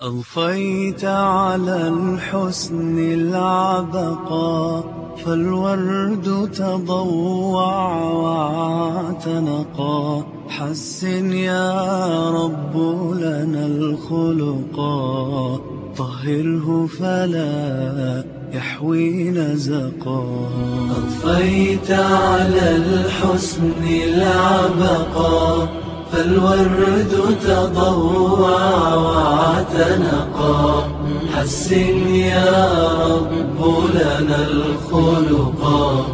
أضفيت على الحسن العبقى فالورد تضوع واعتنقا. حسن يا رب لنا الخلقا. طهره فلا يحوي نزقا. أضفيت على الحسن العبقا. فالورد تضوع واعتنقا. حسن يا رب لنا الخلقا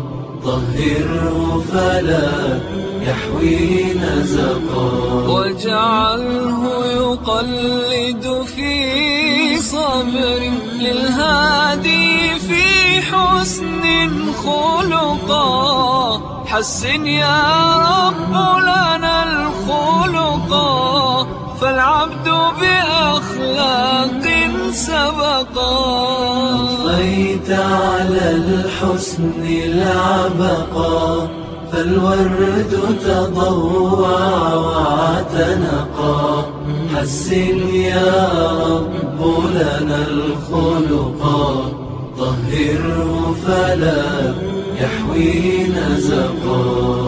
طهره فلا يحوي نزقا واجعله يقلد في صبر للهادي في حسن خلقا حسن يا رب لنا الخلقا فالعبد بأخلاق أضفيت على الحسن العبقا فالورد تضوع واعتنقا حسن يا رب لنا الخلقا طهره فلا يحوي نزقا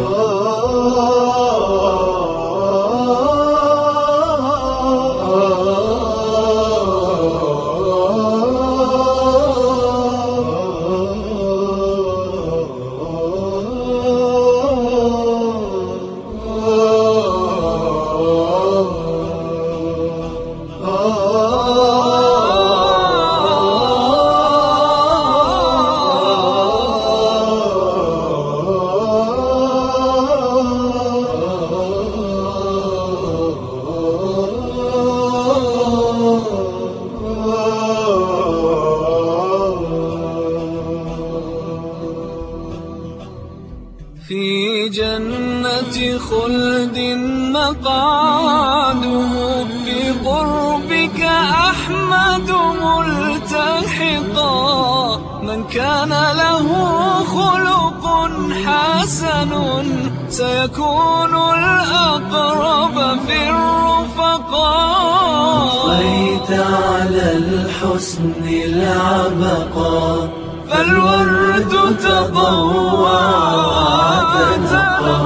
في جنة خلد مقعده ملتحقا من كان له خلق حسن سيكون الأقرب في الرفقاء أضفيت على الحسن العبقا فالورد تضوع واعتنقا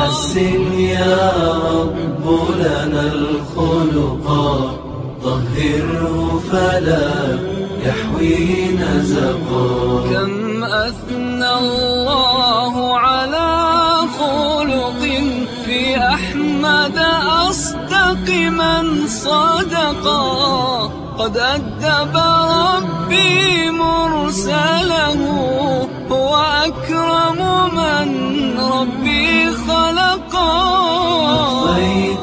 حسن يا رب لنا الخلقا طهره فلا يحوي نزقا كم أثنى الله على خلق في أحمد أصدق من صدقا قد أدب ربي مرسله هو أكرم من ربي.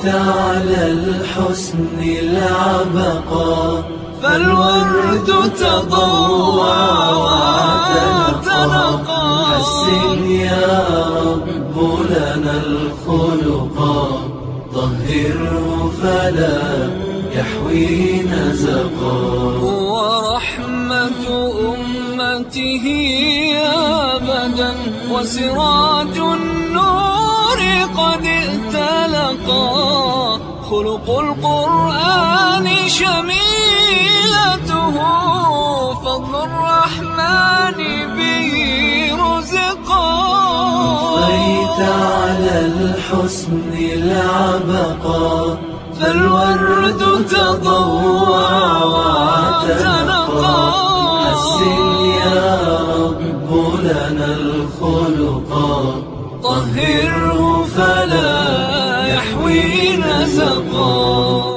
على الحسن العبقا فالورد تضوع واعتنقا حسن يا رب لنا الخلقا طهره فلا يحوي نزقا ورحمة أمته أبدا. وسراج النور خلق القرآن شميلته فضل الرحمن به رزقا أضفيت على الحسن العبقا فالورد تضوع واعتنقا حسن يا رب لنا الخلقا طهر يحوينا رزقا